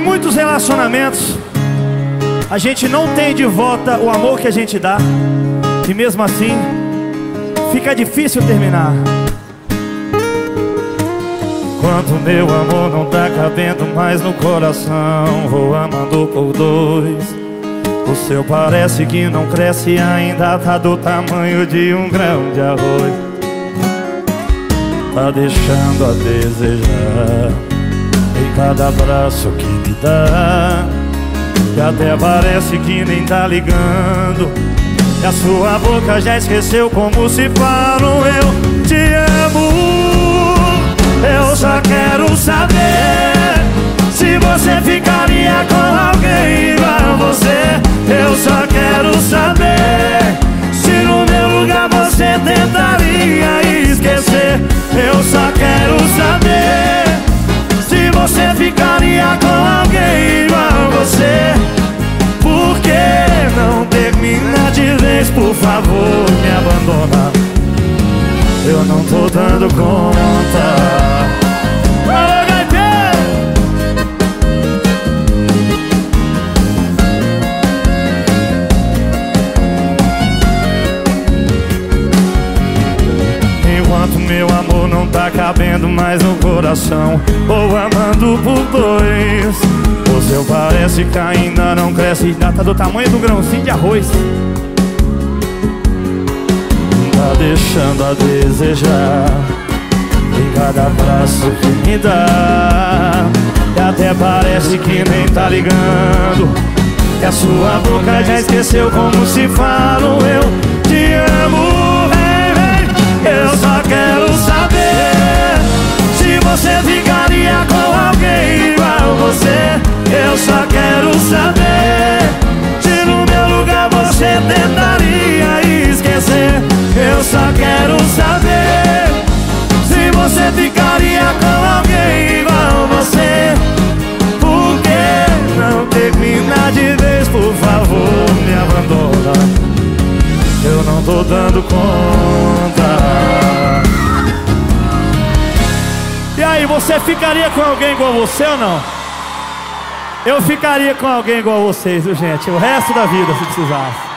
Em muitos relacionamentos, a gente não tem de volta o amor que a gente dá, e mesmo assim, fica difícil terminar. Quanto meu amor não tá cabendo mais no coração, vou amando por dois. O seu parece que não cresce ainda, tá do tamanho de um grão de arroz. Tá deixando a desejar em cada abraço que me dá. E até parece que nem tá ligando. E a sua boca já esqueceu como se falam eu te amo. Eu não tô dando conta. Enquanto meu amor não tá cabendo mais no coração. Ou amando por dois. O seu parece que ainda não cresce. Já tá do tamanho do grãozinho de arroz deixando a desejar. Em cada abraço que me dá E até parece que nem tá ligando. E a sua boca já esqueceu como se fala Eu de vez, por favor, me abandona? Eu não tô dando conta. E aí, você ficaria com alguém igual você ou não? Eu ficaria com alguém igual vocês, gente? O resto da vida, se precisasse.